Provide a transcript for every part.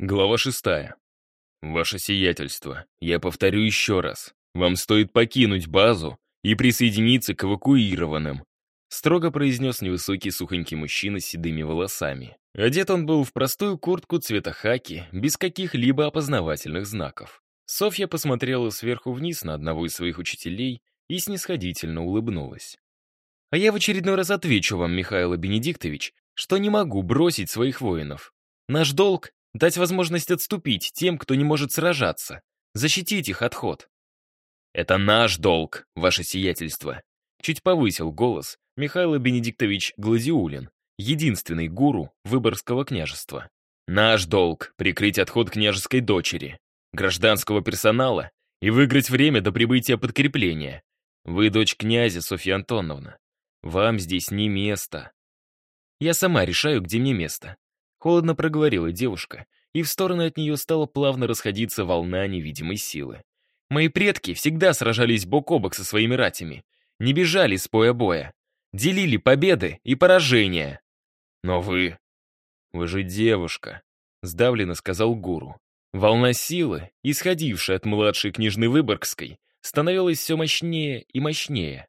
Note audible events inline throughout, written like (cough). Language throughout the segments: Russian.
Глава шестая. Ваше сиятельство, я повторю еще раз. Вам стоит покинуть базу и присоединиться к эвакуированным. Строго произнес невысокий сухонький мужчина с седыми волосами. Одет он был в простую куртку цвета хаки, без каких-либо опознавательных знаков. Софья посмотрела сверху вниз на одного из своих учителей и снисходительно улыбнулась. «А я в очередной раз отвечу вам, Михаил Бенедиктович, что не могу бросить своих воинов. Наш долг — дать возможность отступить тем, кто не может сражаться, защитить их отход». «Это наш долг, ваше сиятельство», — чуть повысил голос Михаил Бенедиктович Гладиулин, единственный гуру Выборгского княжества. «Наш долг — прикрыть отход княжеской дочери, гражданского персонала и выиграть время до прибытия подкрепления. Вы дочь князя, Софья Антоновна. Вам здесь не место. Я сама решаю, где мне место. Холодно проговорила девушка, и в сторону от нее стала плавно расходиться волна невидимой силы. Мои предки всегда сражались бок о бок со своими ратями, не бежали с поя боя, делили победы и поражения. Но вы... Вы же девушка, сдавленно сказал гуру. Волна силы, исходившая от младшей княжны Выборгской, становилась все мощнее и мощнее.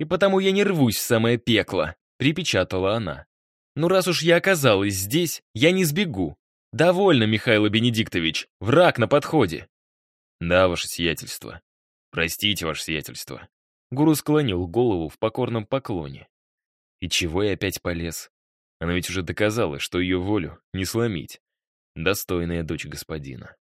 И потому я не рвусь в самое пекло, припечатала она. Ну раз уж я оказалась здесь, я не сбегу. Довольно, Михаил Бенедиктович, враг на подходе. Да, ваше сиятельство. Простите, ваше сиятельство. Гуру склонил голову в покорном поклоне. И чего я опять полез? Она ведь уже доказала, что ее волю не сломить. Достойная дочь господина.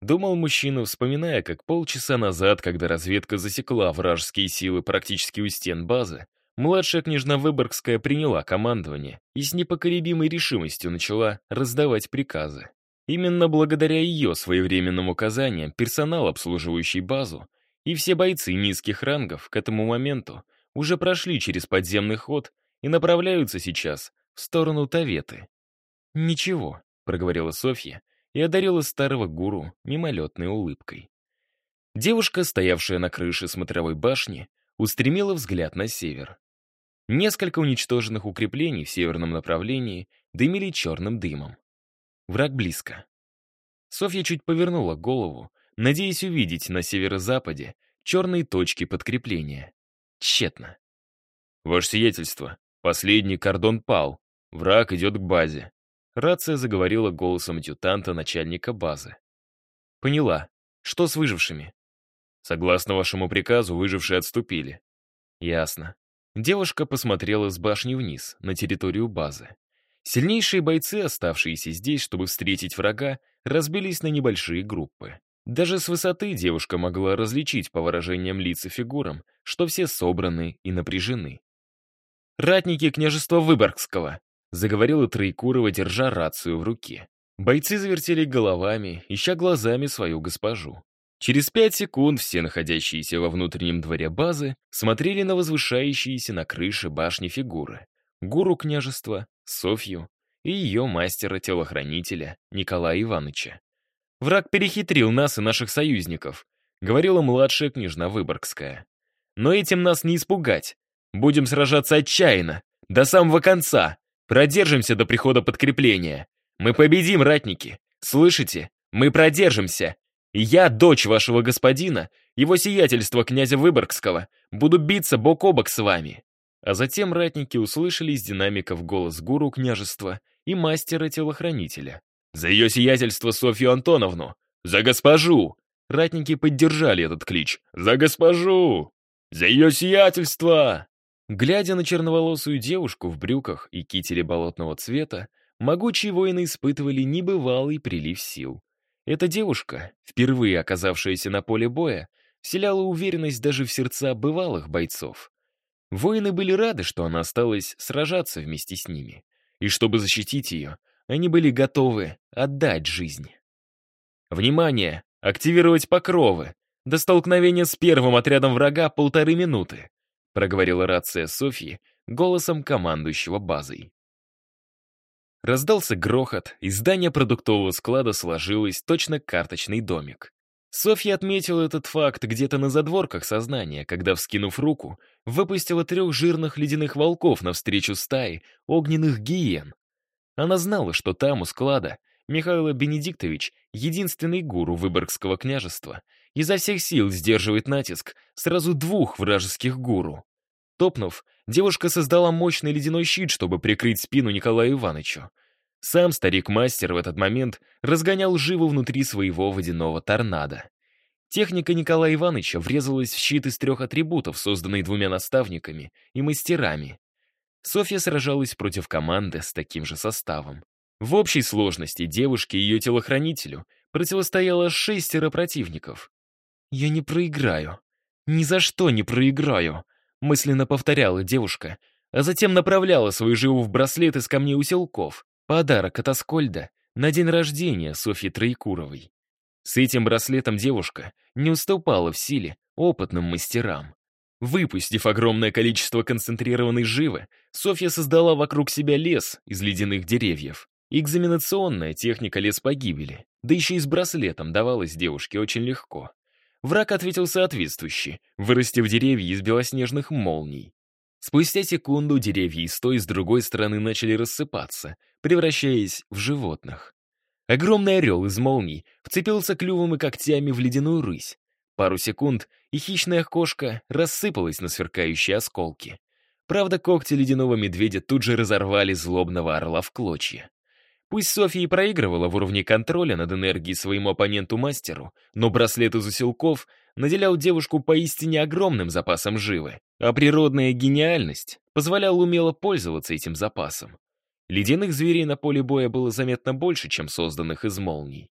Думал мужчина, вспоминая, как полчаса назад, когда разведка засекла вражеские силы практически у стен базы, младшая княжна Выборгская приняла командование и с непоколебимой решимостью начала раздавать приказы. Именно благодаря ее своевременным указаниям персонал, обслуживающий базу, и все бойцы низких рангов к этому моменту уже прошли через подземный ход и направляются сейчас в сторону Таветы. «Ничего», — проговорила Софья, и одарила старого гуру мимолетной улыбкой. Девушка, стоявшая на крыше смотровой башни, устремила взгляд на север. Несколько уничтоженных укреплений в северном направлении дымили черным дымом. Враг близко. Софья чуть повернула голову, надеясь увидеть на северо-западе черные точки подкрепления. Тщетно. «Ваше сиятельство, последний кордон пал. Враг идет к базе. Рация заговорила голосом адъютанта начальника базы. «Поняла. Что с выжившими?» «Согласно вашему приказу, выжившие отступили». «Ясно». Девушка посмотрела с башни вниз, на территорию базы. Сильнейшие бойцы, оставшиеся здесь, чтобы встретить врага, разбились на небольшие группы. Даже с высоты девушка могла различить по выражениям лиц и фигурам, что все собраны и напряжены. «Ратники княжества Выборгского», заговорила Троекурова, держа рацию в руке. Бойцы завертели головами, ища глазами свою госпожу. Через пять секунд все находящиеся во внутреннем дворе базы смотрели на возвышающиеся на крыше башни фигуры. Гуру княжества, Софью и ее мастера-телохранителя Николая Ивановича. «Враг перехитрил нас и наших союзников», — говорила младшая княжна Выборгская. «Но этим нас не испугать. Будем сражаться отчаянно, до самого конца, Продержимся до прихода подкрепления. Мы победим, ратники. Слышите? Мы продержимся. Я, дочь вашего господина, его сиятельства князя Выборгского, буду биться бок о бок с вами». А затем ратники услышали из динамиков голос гуру княжества и мастера-телохранителя. «За ее сиятельство Софью Антоновну! За госпожу!» Ратники поддержали этот клич. «За госпожу! За ее сиятельство!» Глядя на черноволосую девушку в брюках и кителе болотного цвета, могучие воины испытывали небывалый прилив сил. Эта девушка, впервые оказавшаяся на поле боя, вселяла уверенность даже в сердца бывалых бойцов. Воины были рады, что она осталась сражаться вместе с ними. И чтобы защитить ее, они были готовы отдать жизнь. Внимание! Активировать покровы! До столкновения с первым отрядом врага полторы минуты проговорила рация Софьи голосом командующего базой. Раздался грохот, и здание продуктового склада сложилось точно карточный домик. Софья отметила этот факт где-то на задворках сознания, когда, вскинув руку, выпустила трех жирных ледяных волков навстречу стае огненных гиен. Она знала, что там, у склада, Михаил Бенедиктович, единственный гуру Выборгского княжества, изо всех сил сдерживает натиск сразу двух вражеских гуру. Топнув, девушка создала мощный ледяной щит, чтобы прикрыть спину Николаю Ивановичу. Сам старик-мастер в этот момент разгонял живо внутри своего водяного торнадо. Техника Николая Ивановича врезалась в щит из трех атрибутов, созданный двумя наставниками и мастерами. Софья сражалась против команды с таким же составом. В общей сложности девушке и ее телохранителю противостояло шестеро противников. «Я не проиграю. Ни за что не проиграю», мысленно повторяла девушка, а затем направляла свою живу в браслет из камней усилков, подарок от Аскольда на день рождения Софьи Троекуровой. С этим браслетом девушка не уступала в силе опытным мастерам. Выпустив огромное количество концентрированной живы, Софья создала вокруг себя лес из ледяных деревьев. Экзаменационная техника лес погибели, да еще и с браслетом давалась девушке очень легко. Враг ответил соответствующе, вырастив деревья из белоснежных молний. Спустя секунду деревья и с той, и с другой стороны начали рассыпаться, превращаясь в животных. Огромный орел из молний вцепился клювом и когтями в ледяную рысь. Пару секунд, и хищная кошка рассыпалась на сверкающие осколки. Правда, когти ледяного медведя тут же разорвали злобного орла в клочья. Пусть Софья и проигрывала в уровне контроля над энергией своему оппоненту-мастеру, но браслет из усилков наделял девушку поистине огромным запасом живы, а природная гениальность позволяла умело пользоваться этим запасом. Ледяных зверей на поле боя было заметно больше, чем созданных из молний.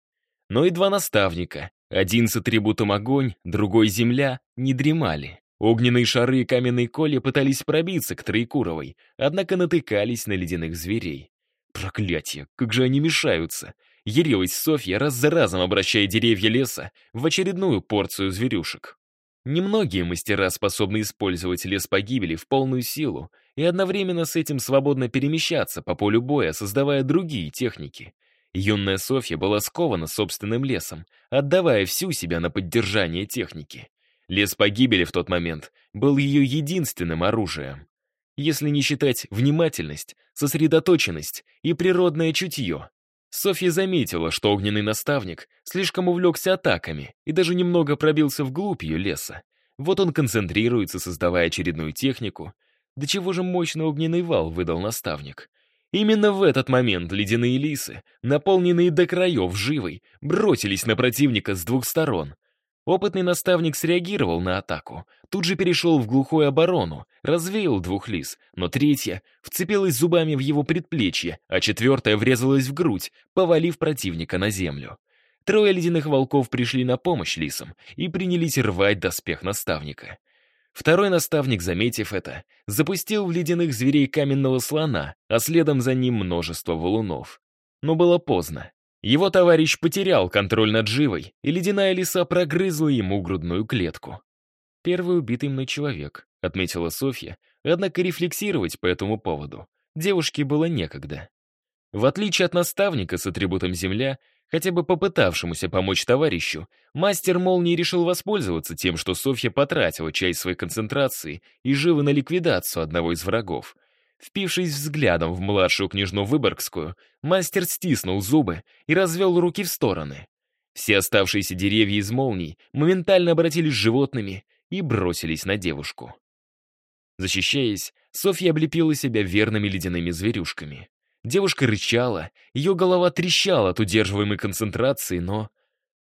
Но и два наставника, один с атрибутом огонь, другой земля, не дремали. Огненные шары и каменные коли пытались пробиться к Троекуровой, однако натыкались на ледяных зверей. Проклятие, как же они мешаются! Ярилась Софья, раз за разом обращая деревья леса в очередную порцию зверюшек. Немногие мастера способны использовать лес погибели в полную силу и одновременно с этим свободно перемещаться по полю боя, создавая другие техники. Юная Софья была скована собственным лесом, отдавая всю себя на поддержание техники. Лес погибели в тот момент был ее единственным оружием если не считать внимательность, сосредоточенность и природное чутье. Софья заметила, что огненный наставник слишком увлекся атаками и даже немного пробился вглубь ее леса. Вот он концентрируется, создавая очередную технику. До чего же мощный огненный вал выдал наставник. Именно в этот момент ледяные лисы, наполненные до краев живой, бросились на противника с двух сторон — Опытный наставник среагировал на атаку, тут же перешел в глухую оборону, развеял двух лис, но третья вцепилась зубами в его предплечье, а четвертая врезалась в грудь, повалив противника на землю. Трое ледяных волков пришли на помощь лисам и принялись рвать доспех наставника. Второй наставник, заметив это, запустил в ледяных зверей каменного слона, а следом за ним множество валунов. Но было поздно. Его товарищ потерял контроль над живой, и ледяная лиса прогрызла ему грудную клетку. «Первый убитый мной человек», — отметила Софья, однако рефлексировать по этому поводу девушке было некогда. В отличие от наставника с атрибутом «Земля», хотя бы попытавшемуся помочь товарищу, мастер молнии решил воспользоваться тем, что Софья потратила часть своей концентрации и жива на ликвидацию одного из врагов — Впившись взглядом в младшую княжну Выборгскую, мастер стиснул зубы и развел руки в стороны. Все оставшиеся деревья из молний моментально обратились животными и бросились на девушку. Защищаясь, Софья облепила себя верными ледяными зверюшками. Девушка рычала, ее голова трещала от удерживаемой концентрации, но...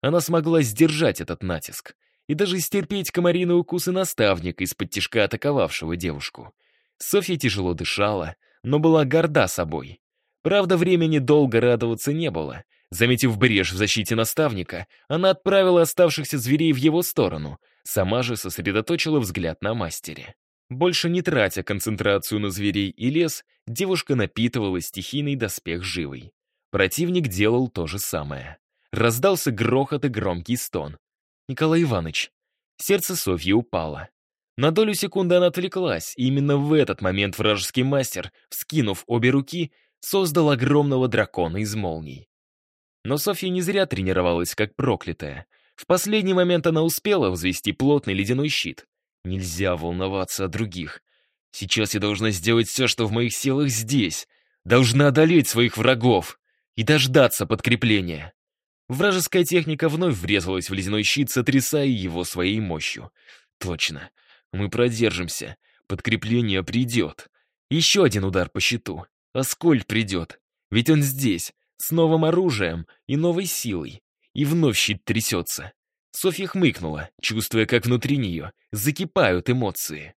Она смогла сдержать этот натиск и даже стерпеть комариные укусы наставника из-под тишка атаковавшего девушку — Софья тяжело дышала, но была горда собой. Правда, времени долго радоваться не было. Заметив брешь в защите наставника, она отправила оставшихся зверей в его сторону, сама же сосредоточила взгляд на мастере. Больше не тратя концентрацию на зверей и лес, девушка напитывала стихийный доспех живой. Противник делал то же самое. Раздался грохот и громкий стон. «Николай Иванович». Сердце Софьи упало. На долю секунды она отвлеклась, и именно в этот момент вражеский мастер, вскинув обе руки, создал огромного дракона из молний. Но Софья не зря тренировалась, как проклятая. В последний момент она успела взвести плотный ледяной щит. Нельзя волноваться о других. Сейчас я должна сделать все, что в моих силах здесь. Должна одолеть своих врагов. и дождаться подкрепления. Вражеская техника вновь врезалась в ледяной щит, сотрясая его своей мощью. Точно. Мы продержимся. Подкрепление придет. Еще один удар по щиту. Аскольд придет. Ведь он здесь, с новым оружием и новой силой. И вновь щит трясется. Софья хмыкнула, чувствуя, как внутри нее закипают эмоции.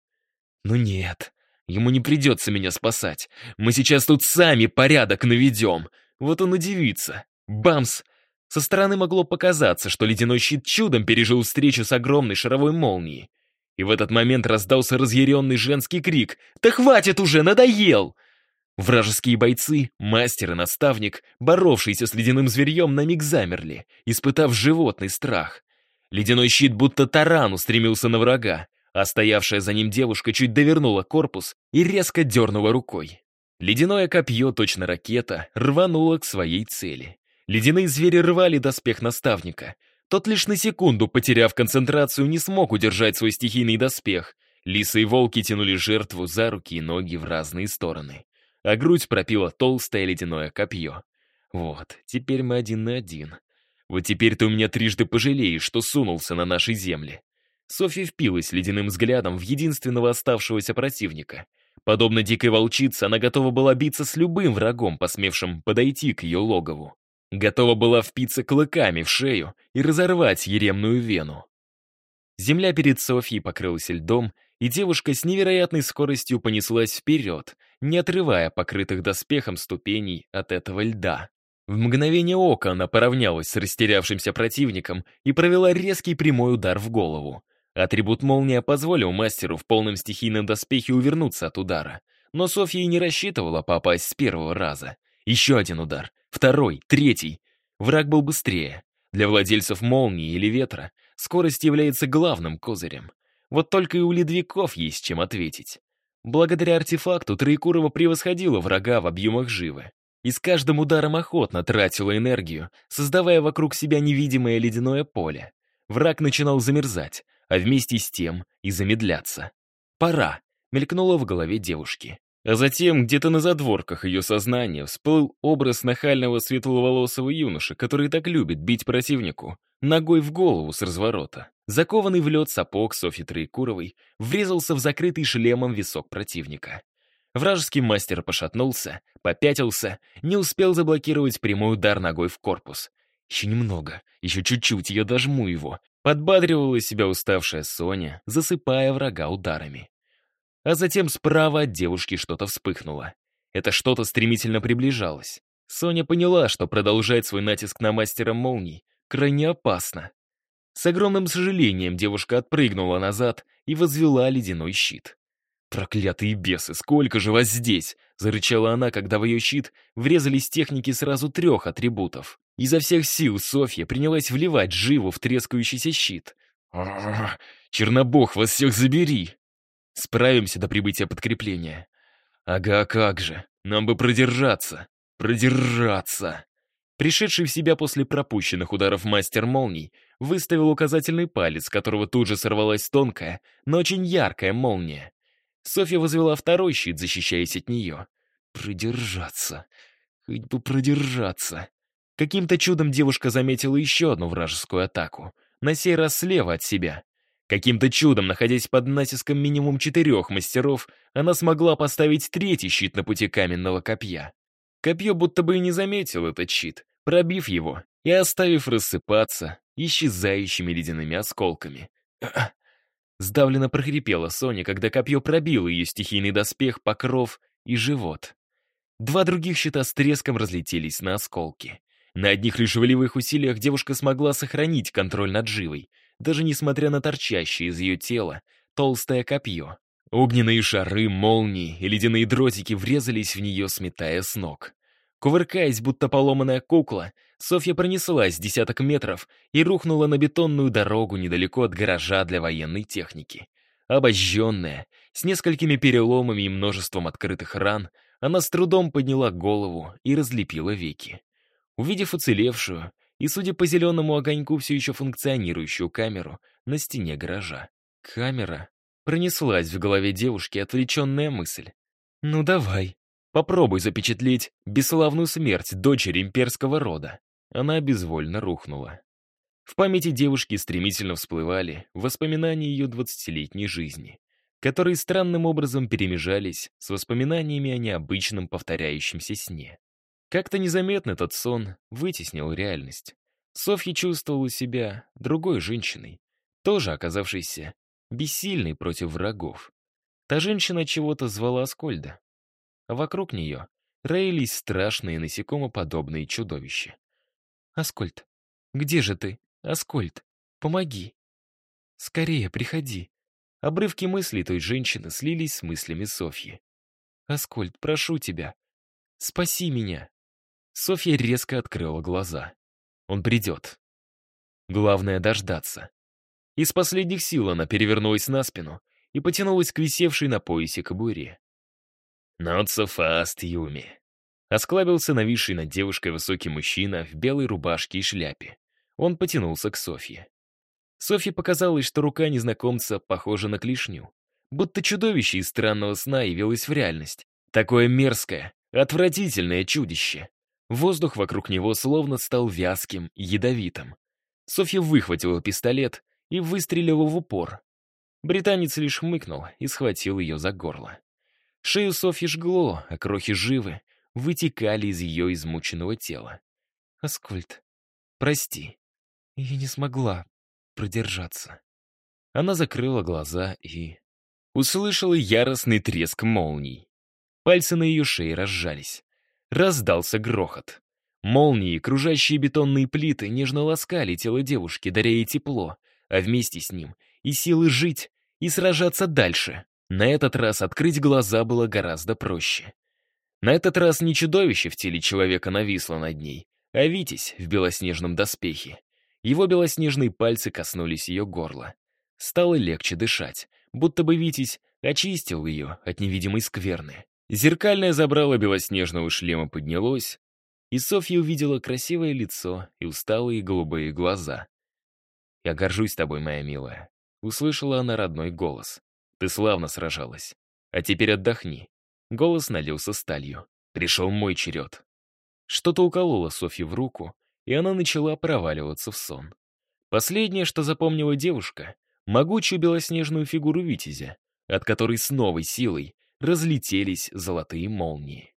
«Ну нет, ему не придется меня спасать. Мы сейчас тут сами порядок наведем. Вот он удивится. Бамс! Со стороны могло показаться, что ледяной щит чудом пережил встречу с огромной шаровой молнией. И в этот момент раздался разъяренный женский крик «Да хватит уже, надоел!» Вражеские бойцы, мастер и наставник, боровшиеся с ледяным зверьем, на миг замерли, испытав животный страх. Ледяной щит будто таран устремился на врага, а стоявшая за ним девушка чуть довернула корпус и резко дернула рукой. Ледяное копье, точно ракета, рвануло к своей цели. Ледяные звери рвали доспех наставника. Тот лишь на секунду, потеряв концентрацию, не смог удержать свой стихийный доспех. Лисы и волки тянули жертву за руки и ноги в разные стороны. А грудь пропила толстое ледяное копье. Вот, теперь мы один на один. Вот теперь ты у меня трижды пожалеешь, что сунулся на нашей земле. Софья впилась ледяным взглядом в единственного оставшегося противника. Подобно дикой волчице, она готова была биться с любым врагом, посмевшим подойти к ее логову. Готова была впиться клыками в шею и разорвать еремную вену. Земля перед Софьей покрылась льдом, и девушка с невероятной скоростью понеслась вперед, не отрывая покрытых доспехом ступеней от этого льда. В мгновение ока она поравнялась с растерявшимся противником и провела резкий прямой удар в голову. Атрибут молния позволил мастеру в полном стихийном доспехе увернуться от удара. Но Софья и не рассчитывала попасть с первого раза. Еще один удар. Второй, третий. Враг был быстрее. Для владельцев молнии или ветра скорость является главным козырем. Вот только и у ледовиков есть чем ответить. Благодаря артефакту Троекурова превосходила врага в объемах живы. И с каждым ударом охотно тратила энергию, создавая вокруг себя невидимое ледяное поле. Враг начинал замерзать, а вместе с тем и замедляться. «Пора!» — мелькнуло в голове девушки. А затем где-то на задворках ее сознания всплыл образ нахального светловолосого юноши, который так любит бить противнику, ногой в голову с разворота. Закованный в лед сапог Софьи Троекуровой врезался в закрытый шлемом висок противника. Вражеский мастер пошатнулся, попятился, не успел заблокировать прямой удар ногой в корпус. Еще немного, еще чуть-чуть, я дожму его. Подбадривала себя уставшая Соня, засыпая врага ударами. А затем справа от девушки что-то вспыхнуло. Это что-то стремительно приближалось. Соня поняла, что продолжать свой натиск на мастера молний крайне опасно. С огромным сожалением девушка отпрыгнула назад и возвела ледяной щит. «Проклятые бесы, сколько же вас здесь!» — зарычала она, когда в ее щит врезались техники сразу трех атрибутов. Изо всех сил Софья принялась вливать живу в трескающийся щит. «Чернобог, вас всех забери!» Справимся до прибытия подкрепления. Ага, как же. Нам бы продержаться. Продержаться. Пришедший в себя после пропущенных ударов мастер молний выставил указательный палец, которого тут же сорвалась тонкая, но очень яркая молния. Софья возвела второй щит, защищаясь от нее. Продержаться. Хоть бы продержаться. Каким-то чудом девушка заметила еще одну вражескую атаку. На сей раз слева от себя. Каким-то чудом, находясь под натиском минимум четырех мастеров, она смогла поставить третий щит на пути каменного копья. Копье будто бы и не заметил этот щит, пробив его и оставив рассыпаться исчезающими ледяными осколками. (clears throat) Сдавленно прохрипела Соня, когда копье пробило ее стихийный доспех, покров и живот. Два других щита с треском разлетелись на осколки. На одних лишь волевых усилиях девушка смогла сохранить контроль над живой — даже несмотря на торчащее из ее тела толстое копье. Огненные шары, молнии и ледяные дротики врезались в нее, сметая с ног. Кувыркаясь, будто поломанная кукла, Софья пронеслась десяток метров и рухнула на бетонную дорогу недалеко от гаража для военной техники. Обожженная, с несколькими переломами и множеством открытых ран, она с трудом подняла голову и разлепила веки. Увидев уцелевшую, и, судя по зеленому огоньку, все еще функционирующую камеру на стене гаража. Камера. Пронеслась в голове девушки отвлеченная мысль. «Ну давай, Попробуй запечатлеть бесславную смерть дочери имперского рода. Она безвольно рухнула. В памяти девушки стремительно всплывали воспоминания ее двадцатилетней жизни, которые странным образом перемежались с воспоминаниями о необычном повторяющемся сне. Как-то незаметно этот сон вытеснил реальность. Софья чувствовала себя другой женщиной, тоже оказавшейся бессильной против врагов. Та женщина чего-то звала Аскольда. А вокруг нее роились страшные насекомоподобные чудовища. «Аскольд, где же ты? Аскольд, помоги! Скорее, приходи!» Обрывки мыслей той женщины слились с мыслями Софьи. «Аскольд, прошу тебя, спаси меня!» Софья резко открыла глаза. Он придет. Главное — дождаться. Из последних сил она перевернулась на спину и потянулась к висевшей на поясе кобуре. «Not so fast, Юми!» Осклабился нависший над девушкой высокий мужчина в белой рубашке и шляпе. Он потянулся к Софье. Софье показалось, что рука незнакомца похожа на клешню. Будто чудовище из странного сна явилось в реальность. Такое мерзкое, отвратительное чудище. Воздух вокруг него словно стал вязким ядовитым. Софья выхватила пистолет и выстрелила в упор. Британец лишь хмыкнул и схватил ее за горло. Шею Софьи жгло, а крохи живы вытекали из ее измученного тела. «Аскольд, прости, я не смогла продержаться». Она закрыла глаза и... Услышала яростный треск молний. Пальцы на ее шее разжались. Раздался грохот. Молнии, кружащие бетонные плиты, нежно ласкали тело девушки, даря ей тепло, а вместе с ним и силы жить, и сражаться дальше. На этот раз открыть глаза было гораздо проще. На этот раз не чудовище в теле человека нависло над ней, а Витязь в белоснежном доспехе. Его белоснежные пальцы коснулись ее горла. Стало легче дышать, будто бы Витязь очистил ее от невидимой скверны. Зеркальное забрало белоснежного шлема поднялось, и Софья увидела красивое лицо и усталые голубые глаза. «Я горжусь тобой, моя милая», — услышала она родной голос. «Ты славно сражалась. А теперь отдохни». Голос налился сталью. Пришел мой черед. Что-то укололо Софью в руку, и она начала проваливаться в сон. Последнее, что запомнила девушка, могучую белоснежную фигуру Витязя, от которой с новой силой разлетелись золотые молнии.